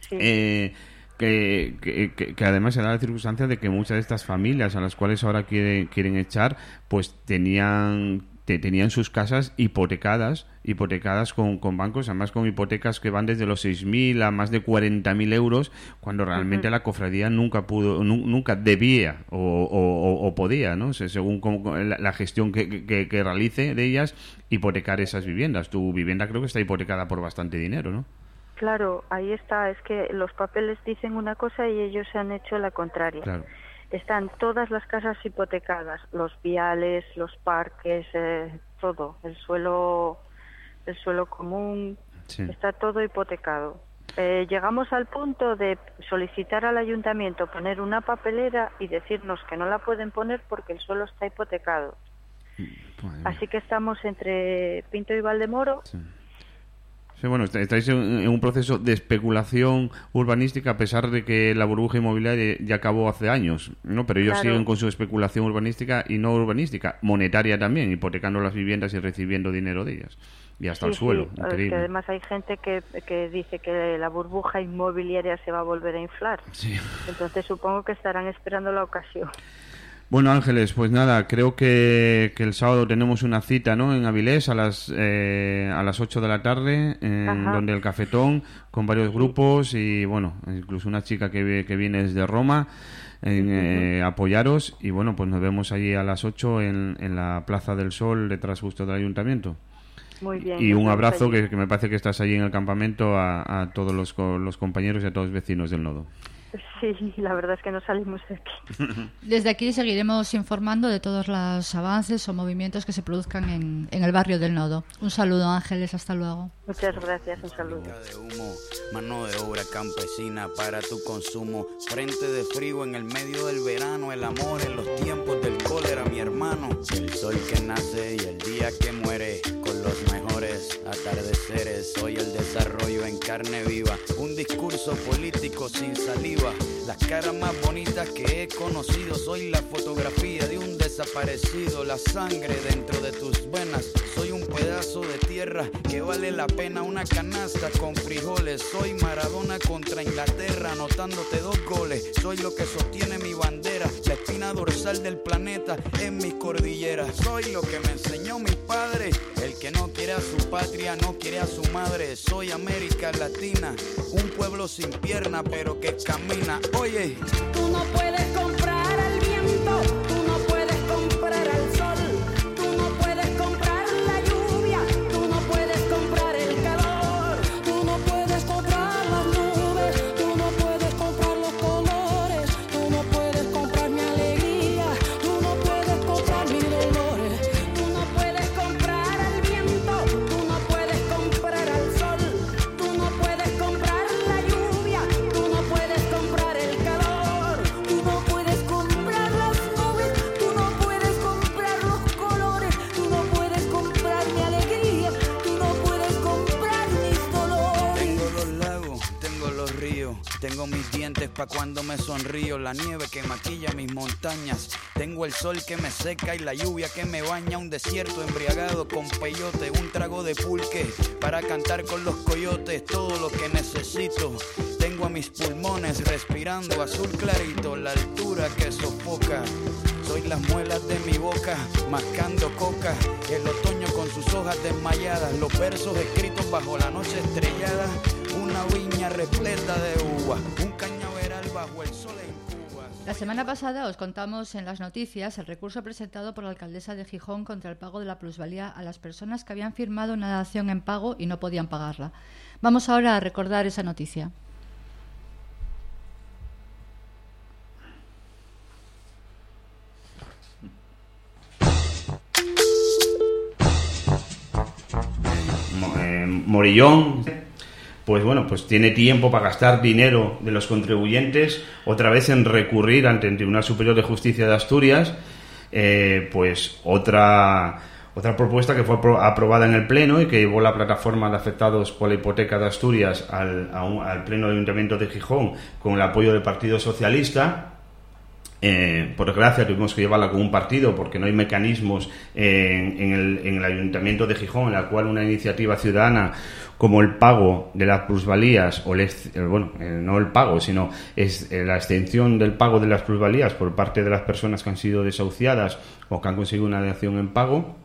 Sí. Eh, que, que, que- que además se da la circunstancia de que muchas de estas familias a las cuales ahora quiere- quieren echar, pues tenían te- tenían sus casas hipotecadas, hipotecadas con, con bancos, además con hipotecas que van desde los 6.000 a más de 40.000 euros, cuando realmente la cofradía nunca pudo, nu- nunca debía o, o- podía, ¿no? Se- Según como- la, la gestión que, que- que realice de ellas, hipotecar esas viviendas. Tu vivienda creo que está hipotecada por bastante dinero, ¿no? Claro, ahí está, es que los papeles dicen una cosa y ellos han hecho la contraria. Claro. Están todas las casas hipotecadas, los viales, los parques, eh, todo, el suelo, el suelo común, Sí. está todo hipotecado. Eh, llegamos al punto de solicitar al ayuntamiento poner una papelera y decirnos que no la pueden poner porque el suelo está hipotecado. Así que estamos entre Pinto y Valdemoro. Sí, bueno, est- estáis en, un proceso de especulación urbanística a pesar de que la burbuja inmobiliaria ya acabó hace años, ¿no? Pero ellos Claro. siguen con su especulación urbanística y no urbanística, monetaria también, hipotecando las viviendas y recibiendo dinero de ellas. Y hasta el Sí, suelo, sí, es increíble. que además hay gente que, que dice que la burbuja inmobiliaria se va a volver a inflar. Sí. Entonces supongo que estarán esperando la ocasión. Bueno, Ángeles, pues nada, creo que, que el sábado tenemos una cita, ¿no? En Avilés a las eh, a las 8 de la tarde, en Ajá. donde el cafetón con varios grupos y bueno, incluso una chica que, que viene desde Roma en eh, apoyaros y bueno, pues nos vemos allí a las 8 en, en la Plaza del Sol detrás justo del ayuntamiento. Muy bien. Y un abrazo que, que me parece que estás allí en el campamento a, a todos los, los compañeros y a todos los vecinos del nodo. Sí, la verdad es que no salimos de aquí. Desde aquí seguiremos informando de todos los avances o movimientos que se produzcan en, en el barrio del Nodo. Un saludo, Ángeles, hasta luego. Muchas gracias, un saludo. de humo, mano de obra campesina para tu consumo, frente de frío en el medio del verano, el amor en los tiempos del cólera, mi hermano, el sol que nace y el día que muere, con los mejores atardeceres, soy el desarrollo en carne viva, un discurso político sin saliva, las caras más bonitas que he conocido, soy la fotografía de un desaparecido, la sangre dentro de tus venas, soy un pedazo de tierra que vale la pena una canasta con frijoles. Soy Maradona contra Inglaterra, anotándote dos goles. Soy lo que sostiene mi bandera, la espina dorsal del planeta en mis cordilleras. Soy lo que me enseñó mi padre, que no quiere a su patria, no quiere a su madre. Soy América Latina, un pueblo sin pierna pero que camina. Oye, Tú no puedes comprar al viento, tengo mis dientes pa' cuando me sonrío, la nieve que maquilla mis montañas, tengo el sol que me seca y la lluvia que me baña, un desierto embriagado con peyote, un trago de pulque para cantar con los coyotes, todo lo que necesito. Tengo a mis pulmones respirando azul clarito, la altura que sofoca. Soy las muelas de mi boca, mascando coca. El otoño con sus hojas desmayadas, los versos escritos bajo la noche estrellada. La semana pasada os contamos en las noticias el recurso presentado por la alcaldesa de Gijón contra el pago de la plusvalía a las personas que habían firmado una dación en pago y no podían pagarla. Vamos ahora a recordar esa noticia. Eh, Morillón pues bueno, pues tiene tiempo para gastar dinero de los contribuyentes, otra vez en recurrir ante el Tribunal Superior de Justicia de Asturias, eh, pues otra otra propuesta que fue apro- aprobada en el Pleno y que llevó la plataforma de afectados por la hipoteca de Asturias al, al Pleno del Ayuntamiento de Gijón con el apoyo del Partido Socialista. Eh, por desgracia tuvimos que llevarla con un partido porque no hay mecanismos en el, en el Ayuntamiento de Gijón en la cual una iniciativa ciudadana como el pago de las plusvalías o el eh, bueno eh, no el pago sino es eh, la extensión del pago de las plusvalías por parte de las personas que han sido desahuciadas o que han conseguido una dación en pago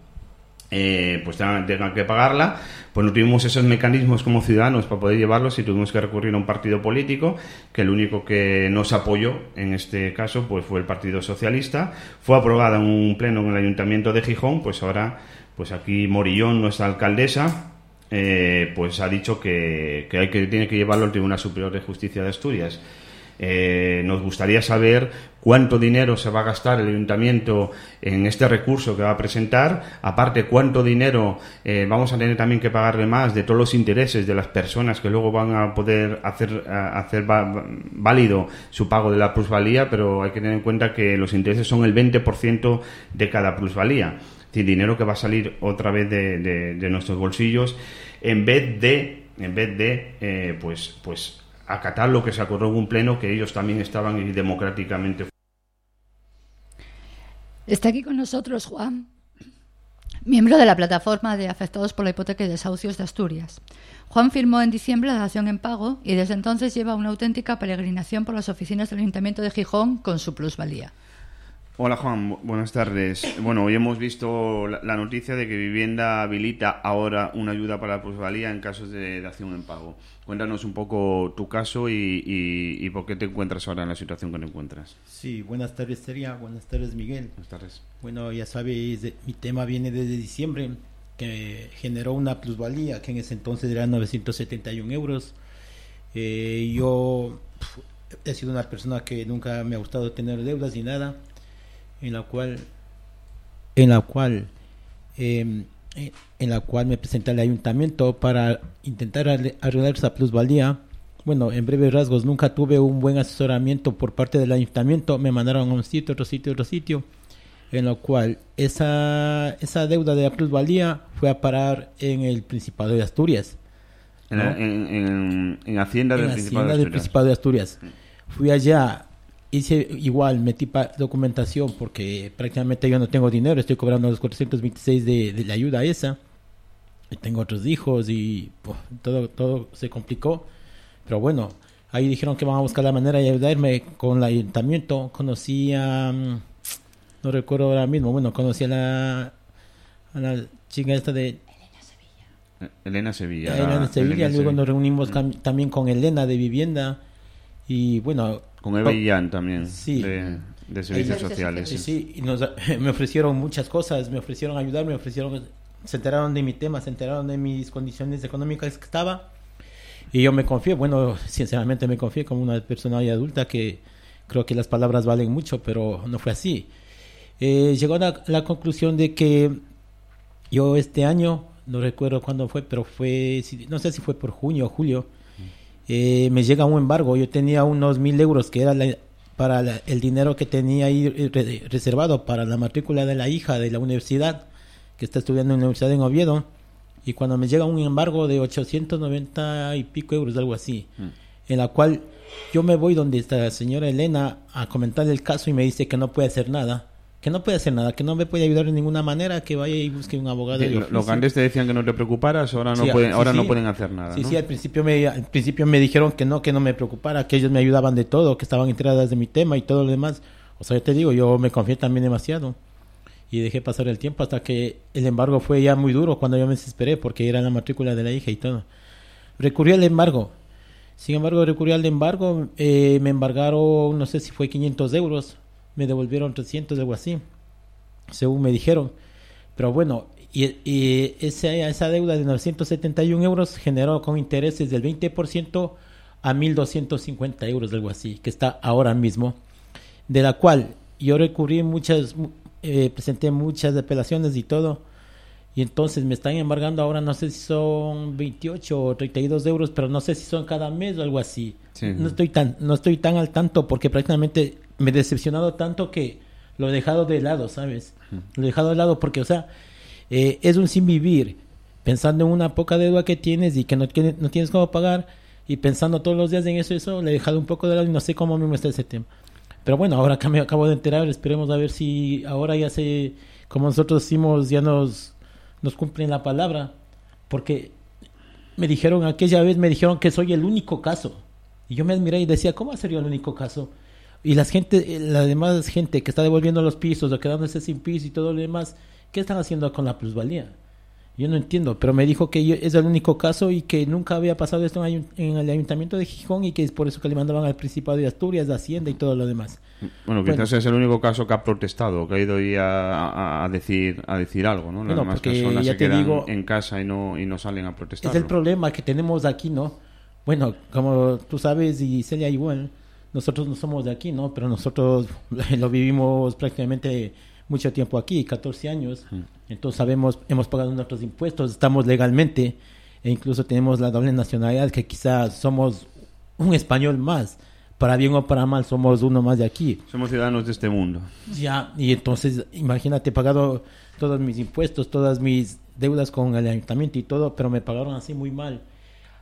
eh, pues tengan, tengan que pagarla, pues no tuvimos esos mecanismos como ciudadanos para poder llevarlos y tuvimos que recurrir a un partido político que el único que nos apoyó en este caso pues fue el Partido Socialista. Fue aprobada en un pleno en el Ayuntamiento de Gijón, pues ahora pues aquí Morillón, nuestra alcaldesa, eh, pues ha dicho que, que hay que tiene que llevarlo al Tribunal Superior de Justicia de Asturias. Eh, nos gustaría saber cuánto dinero se va a gastar el ayuntamiento en este recurso que va a presentar. Aparte, cuánto dinero eh, vamos a tener también que pagarle más de todos los intereses de las personas que luego van a poder hacer, hacer válido su pago de la plusvalía, pero hay que tener en cuenta que los intereses son el 20% de cada plusvalía. Decir, dinero que va a salir otra vez de nuestros bolsillos en vez de, en vez de eh, pues, pues acatar lo que se acordó en un pleno que ellos también estaban y democráticamente Está aquí con nosotros Juan, miembro de la plataforma de afectados por la hipoteca y desahucios de Asturias. Juan firmó en diciembre la dación en pago y desde entonces lleva una auténtica peregrinación por las oficinas del Ayuntamiento de Gijón con su plusvalía. Hola Juan, bu- buenas tardes. Bueno, hoy hemos visto la, noticia de que Vivienda habilita ahora una ayuda para la plusvalía en casos de dación en pago. Cuéntanos un poco tu caso y, y- y por qué te encuentras ahora en la situación que te encuentras. Sí, buenas tardes, Seria. Buenas tardes, Miguel. Buenas tardes. Bueno, ya sabéis, de- mi tema viene desde diciembre, que generó una plusvalía, que en ese entonces era 971 euros. Eh, yo pf, he sido una persona que nunca me ha gustado tener deudas ni nada, en la cual, en la cual, eh, en la cual me presenté al ayuntamiento para intentar arre- arreglar esa plusvalía. Bueno, en breves rasgos, nunca tuve un buen asesoramiento por parte del ayuntamiento. Me mandaron a un sitio, otro sitio, otro sitio, en lo cual esa, esa deuda de la plusvalía fue a parar en el Principado de Asturias. En, ¿no? en- en- en Hacienda en del la Principado Hacienda de del. Principado de Asturias. Fui allá, hice igual, metí documentación porque prácticamente yo no tengo dinero, estoy cobrando los 426 de, de la ayuda esa. Y tengo otros hijos y pues, todo, todo se complicó. Pero bueno, ahí dijeron que van a buscar la manera de ayudarme con el ayuntamiento. Conocí a... mm, No recuerdo ahora mismo, bueno, conocí a la, a la chica esta de Elena Sevilla. Elena de Sevilla, Elena luego Sevilla. nos reunimos cam- también con Elena de Vivienda y bueno... Con Eva oh, Illán también, Sí. de, de Servicios Sociales. Sí, sí, y nos- me ofrecieron muchas cosas, me ofrecieron ayudar, me ofrecieron, se enteraron de mi tema, se enteraron de mis condiciones económicas que estaba y yo me confié, bueno, sinceramente me confié como una persona ya adulta que creo que las palabras valen mucho, pero no fue así. Eh, llegó a la, la conclusión de que yo este año, no recuerdo cuándo fue, pero fue, no sé si fue por junio o julio, eh, me llega un embargo. Yo tenía unos mil euros que era la- para la- el dinero que tenía ahí eh, re- reservado para la matrícula de la hija de la universidad, que está estudiando en la Universidad de Oviedo. Y cuando me llega un embargo de 890 y pico euros, algo así, en la cual yo me voy donde está la señora Elena a comentarle el caso y me dice que no puede hacer nada. Que no puede hacer nada, que no me puede ayudar de ninguna manera, que vaya y busque un abogado. Sí, Los antes te decían que no te preocuparas, ahora no, Sí, pueden, sí, ahora no pueden hacer nada. Sí, ¿no? sí, al principio, me, al principio me dijeron que no, que no me preocupara, que ellos me ayudaban de todo, que estaban enteradas de mi tema y todo lo demás. O sea, yo te digo, yo me confié también demasiado. Y dejé pasar el tiempo hasta que el embargo fue ya muy duro cuando yo me desesperé porque era la matrícula de la hija y todo. Recurrí al embargo. Sin embargo, recurrí al embargo, eh, me embargaron, no sé si fue 500 euros, me devolvieron 300, algo así, según me dijeron. Pero bueno, y, y esa, esa deuda de 971 euros generó con intereses del 20% a 1.250 euros, algo así, que está ahora mismo, de la cual yo recurrí muchas, mu- eh, presenté muchas apelaciones y todo, Y entonces me están embargando ahora, no sé si son 28 o 32 euros, pero no sé si son cada mes o algo así. Sí. No estoy tan no estoy tan al tanto porque prácticamente me he decepcionado tanto que lo he dejado de lado, ¿sabes? Lo he dejado de lado porque, o sea, eh, es un sin vivir, pensando en una poca deuda que tienes y que no, tiene- no tienes cómo pagar y pensando todos los días en eso, eso, le he dejado un poco de lado y no sé cómo me muestra ese tema. Pero bueno, ahora que me acabo de enterar, esperemos a ver si ahora ya se, como nosotros decimos, ya nos, nos cumplen la palabra. Porque me dijeron, aquella vez me dijeron que soy el único caso. Y yo me admiré y decía, ¿cómo sería el único caso? Y la gente, la demás gente que está devolviendo los pisos o quedándose sin piso y todo lo demás, ¿qué están haciendo con la plusvalía? Yo no entiendo, pero me dijo que yo- es el único caso y que nunca había pasado esto en, el ayuntamiento de Gijón y que es por eso que le mandaban al Principado de Asturias, de Hacienda y todo lo demás. Bueno, Bueno. quizás es el único caso que ha protestado, que ha ido ahí a, a- decir a decir algo, ¿no? Las Bueno, demás personas ya se te quedan digo- en casa y no y no salen a protestar. Es el problema que tenemos aquí, ¿no? Bueno, como tú sabes y Celia igual, nosotros no somos de aquí, ¿no? Pero nosotros lo vivimos prácticamente mucho tiempo aquí, 14 años. Entonces sabemos, hemos pagado nuestros impuestos, estamos legalmente e incluso tenemos la doble nacionalidad que quizás somos un español más. Para bien o para mal somos uno más de aquí. Somos ciudadanos de este mundo. Ya, y entonces, imagínate, he pagado todos mis impuestos, todas mis deudas con el ayuntamiento y todo, pero me pagaron así muy mal.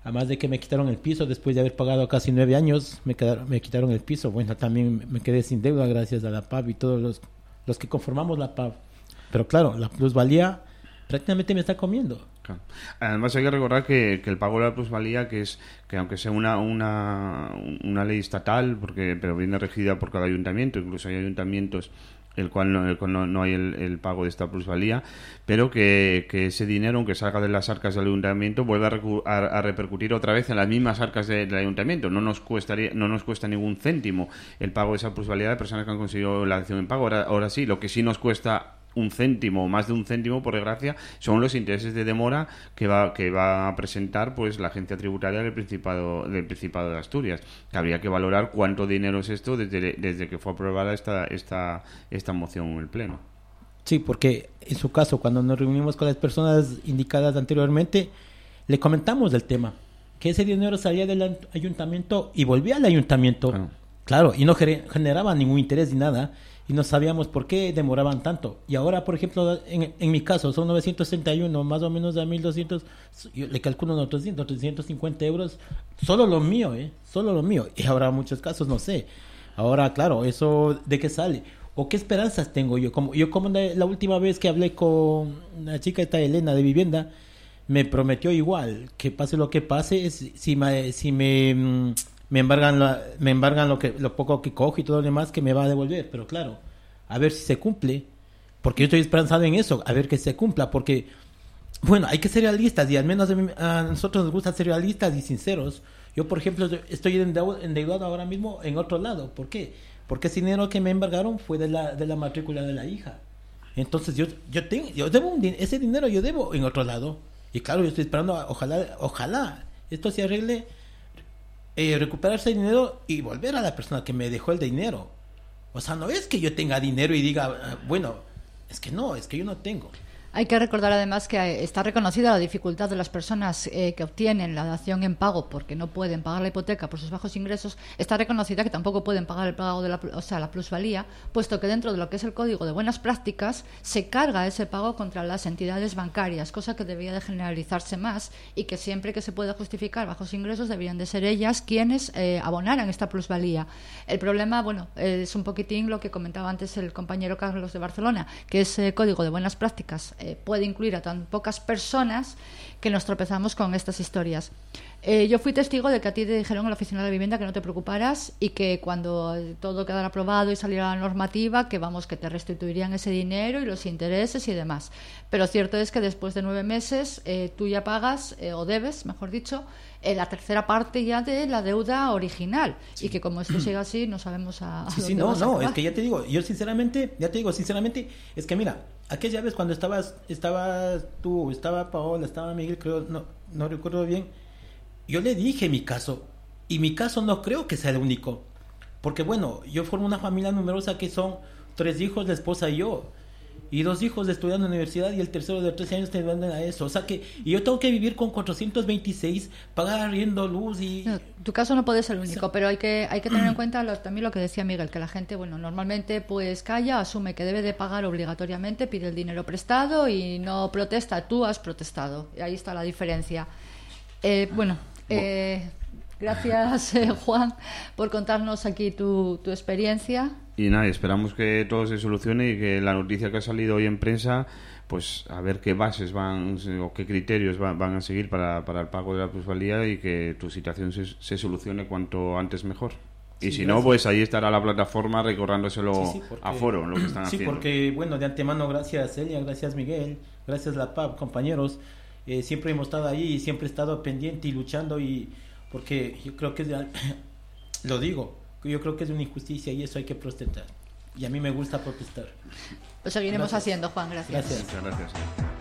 Además de que me quitaron el piso después de haber pagado casi nueve años, me, quedaron, me quitaron el piso. Bueno, también me quedé sin deuda gracias a la PAV y todos los, los que conformamos la PAV. Pero claro, la plusvalía prácticamente me está comiendo. Además hay que recordar que, que el pago de la plusvalía, que es que aunque sea una, una, una ley estatal, porque pero viene regida por cada ayuntamiento, incluso hay ayuntamientos el cual no, el no, no hay el, pago de esta plusvalía, pero que, que ese dinero, aunque salga de las arcas del ayuntamiento, vuelve a, a- repercutir otra vez en las mismas arcas de- del ayuntamiento. No nos cuestaría, no nos cuesta ningún céntimo el pago de esa plusvalía de personas que han conseguido la acción en pago. Ahora, ahora sí, lo que sí nos cuesta un céntimo, más de un céntimo, por desgracia, son los intereses de demora que va, que va a presentar pues la agencia tributaria del Principado, del Principado de Asturias. Que habría que valorar cuánto dinero es esto desde, desde que fue aprobada esta, esta, esta moción en el Pleno. Sí, porque en su caso, cuando nos reunimos con las personas indicadas anteriormente, le comentamos del tema, que ese dinero salía del ayuntamiento y volvía al ayuntamiento. Claro. Claro, y no generaba ningún interés ni nada, y no sabíamos por qué demoraban tanto. Y ahora, por ejemplo, en, en mi caso, son 961, más o menos a 1200, yo le calculo unos 300, 350 euros, solo lo mío, ¿eh? Solo lo mío. Y ahora muchos casos, no sé. Ahora, claro, eso de qué sale. ¿O qué esperanzas tengo yo? Como yo como la, la última vez que hablé con la chica esta Elena de vivienda, me prometió igual, que pase lo que pase, si, si me, si me, mm, me embargan, la- me embargan lo, que, lo poco que cojo y todo lo demás, que me va a devolver. Pero claro, a ver si se cumple, porque yo estoy esperanzado en eso, a ver que se cumpla, porque, bueno, hay que ser realistas y al menos a, nosotros nos gusta ser realistas y sinceros. Yo, por ejemplo, estoy endeu- endeudado ahora mismo en otro lado. ¿Por qué? Porque ese dinero que me embargaron fue de la, de la matrícula de la hija. Entonces yo yo tengo yo debo un ese dinero yo debo en otro lado. Y claro, yo estoy esperando a- ojalá ojalá esto se arregle eh, recuperar ese dinero y volver a la persona que me dejó el dinero. O sea, no es que yo tenga dinero y diga, ah, bueno, es que no, es que yo no tengo. Hay que recordar además que eh, está reconocida la dificultad de las personas eh, que obtienen la dación en pago porque no pueden pagar la hipoteca por sus bajos ingresos. Está reconocida que tampoco pueden pagar el pago de la, o sea, la plusvalía, puesto que dentro de lo que es el código de buenas prácticas se carga ese pago contra las entidades bancarias, cosa que debería de generalizarse más y que siempre que se pueda justificar bajos ingresos deberían de ser ellas quienes eh, abonaran esta plusvalía. El problema, bueno, es un poquitín lo que comentaba antes el compañero Carlos de Barcelona, que ese código de buenas prácticas eh, puede incluir a tan pocas personas que nos tropezamos con estas historias. Eh, yo fui testigo de que a ti te dijeron en la oficina de la vivienda que no te preocuparas y que cuando eh, todo quedara aprobado y saliera la normativa, que vamos, que te restituirían ese dinero y los intereses y demás. Pero cierto es que después de nueve meses eh, tú ya pagas, eh, o debes, mejor dicho, la tercera parte ya de la deuda original. Y que como esto siga así, no sabemos a, a Sí, sí, no, no, es que ya te digo, yo sinceramente, ya te digo, sinceramente, es que mira, aquella vez cuando estabas, estabas tú, estaba Paola, estaba Miguel, creo, no, no recuerdo bien, yo le dije mi caso, y mi caso no creo que sea el único, porque bueno, yo formo una familia numerosa que son tres hijos, la esposa y yo, y dos hijos estudiando en la universidad y el tercero de 13 años estudiando a eso. O sea que y yo tengo que vivir con 426, pagar arriendo, luz y... No, tu caso no puede ser el único, pero hay que, hay que tener en cuenta lo- también lo que decía Miguel, que la gente, bueno, normalmente pues calla, asume que debe de pagar obligatoriamente, pide el dinero prestado y no protesta. Tú has protestado. Y ahí está la diferencia. Eh, bueno, eh, gracias eh, Juan por contarnos aquí tu, tu experiencia. Y nada, esperamos que todo se solucione y que la noticia que ha salido hoy en prensa, pues a ver qué bases van o qué criterios van, van a seguir para, para el pago de la plusvalía y que tu situación se, se solucione cuanto antes mejor. Y Sí, si no, gracias. pues ahí estará la plataforma recordándoselo Sí, sí, porque- a foro, lo que están sí, haciendo. porque, bueno, de antemano, gracias Celia, gracias Miguel, gracias La PAP, compañeros. Eh, siempre hemos estado ahí y siempre he estado pendiente y luchando y porque yo creo que es de- lo digo, yo creo que es una injusticia y eso hay que protestar. Y a mí me gusta protestar. Lo seguiremos Gracias. haciendo, Juan. Gracias. Gracias. Muchas gracias.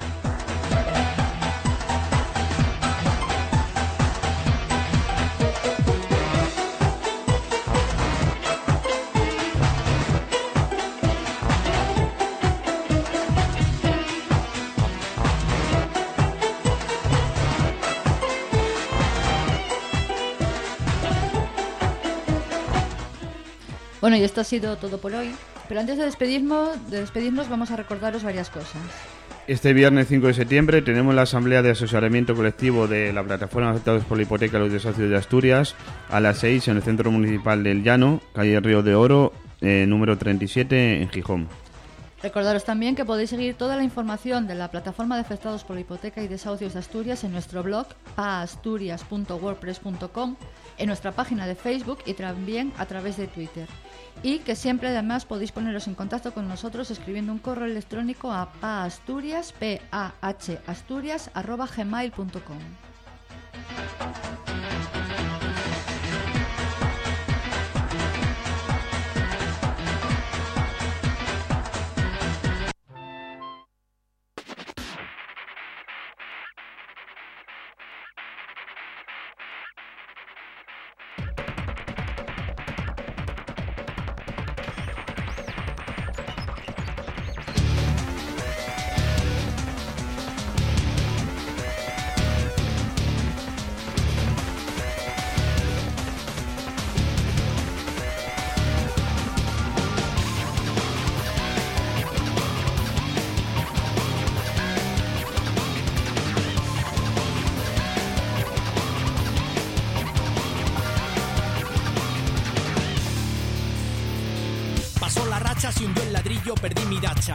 Bueno, y esto ha sido todo por hoy. Pero antes de despedirnos, de despedirnos vamos a recordaros varias cosas. Este viernes 5 de septiembre tenemos la asamblea de asesoramiento colectivo de la plataforma afectados por la hipoteca y los desahucios de Asturias a las 6 en el Centro Municipal del Llano, calle Río de Oro, eh, número 37 en Gijón. Recordaros también que podéis seguir toda la información de la plataforma de afectados por la hipoteca y desahucios de Asturias en nuestro blog paasturias.wordpress.com, en nuestra página de Facebook y también a través de Twitter. Y que siempre además podéis poneros en contacto con nosotros escribiendo un correo electrónico a paasturias, p h asturias gmail.com. ladrillo, perdí mi dacha.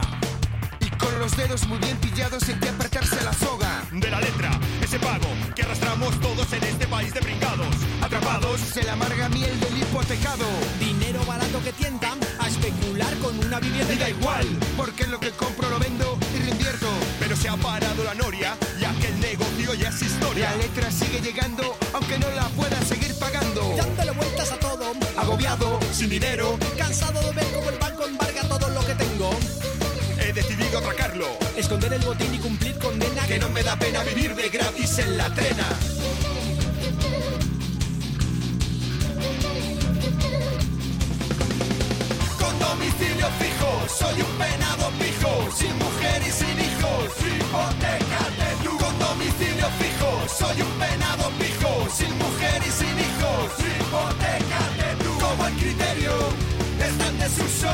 Y con los dedos muy bien pillados sentí apretarse la soga. De la letra, ese pago que arrastramos todos en este país de brincados. Atrapados, Se la amarga miel del hipotecado. Dinero barato que tientan a especular con una vivienda Y da igual, porque lo que compro lo vendo y reinvierto. pero se ha parado la noria, ya que el negocio ya es historia. La letra sigue llegando, aunque no la pueda seguir pagando. dándole vueltas a todo. Agobiado, Sin dinero, Cansado de ver cómo el atracarlo. Esconder el botín y cumplir condena Que no me da pena vivir de gratis en la trena. Con domicilio fijo, soy un penado pijo, sin mujer y sin hijos, hipotecate tú. Con domicilio fijo, soy un penado pijo, sin mujer y sin hijos, hipotecate tú. Como el criterio está en desuso,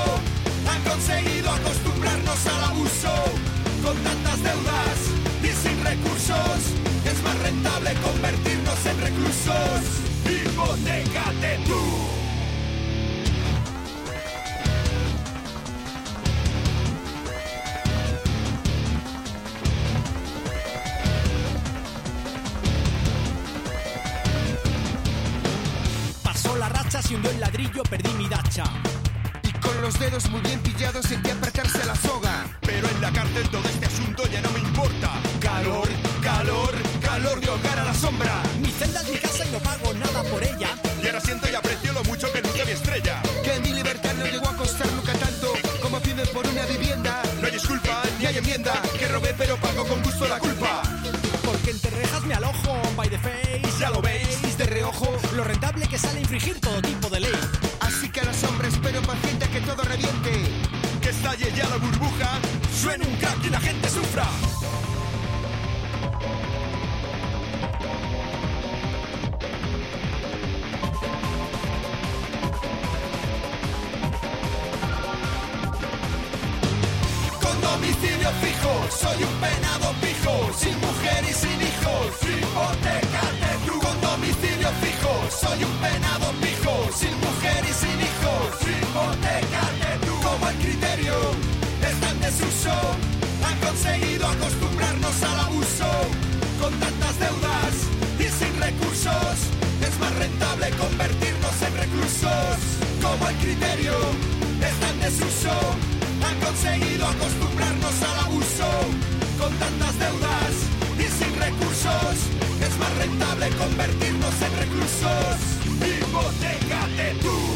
han conseguido al abuso. Con tantas deudas y sin recursos, es más rentable convertirnos en reclusos. Hipotecate tú. Pasó la racha, se hundió el ladrillo, perdí mi dacha. Con los dedos muy bien pillados sentí apretarse la soga. Pero en la cárcel todo este asunto ya no me importa. Calor, calor, calor de hogar a la sombra. Mi celda es mi casa y no pago nada por ella. Y ahora siento y aprecio lo mucho que nunca mi estrella. Que mi libertad no llegó a costar nunca tanto como piden por una vivienda. No hay disculpa ni hay enmienda. Que robé pero pago con gusto la culpa. Porque entre rejas me alojo, by the face. Ya lo veis. De reojo, Lo rentable que sale infringir todo tipo de ley. A la sombra espero paciente que todo reviente. Que estalle ya la burbuja. suene un crack y la gente sufra. Con domicilio fijo, soy un penado pijo, sin mujer y sin hijos. Con domicilio fijo, soy un penado pijo, sin mujer y sin hijos, hipotecate tú. Como el criterio está en desuso, han conseguido acostumbrarnos al abuso. Con tantas deudas y sin recursos, es más rentable convertirnos en reclusos. Como el criterio está en desuso, han conseguido acostumbrarnos al abuso. Con tantas deudas sin recursos, es más rentable convertirnos en reclusos. Hipotecate tú.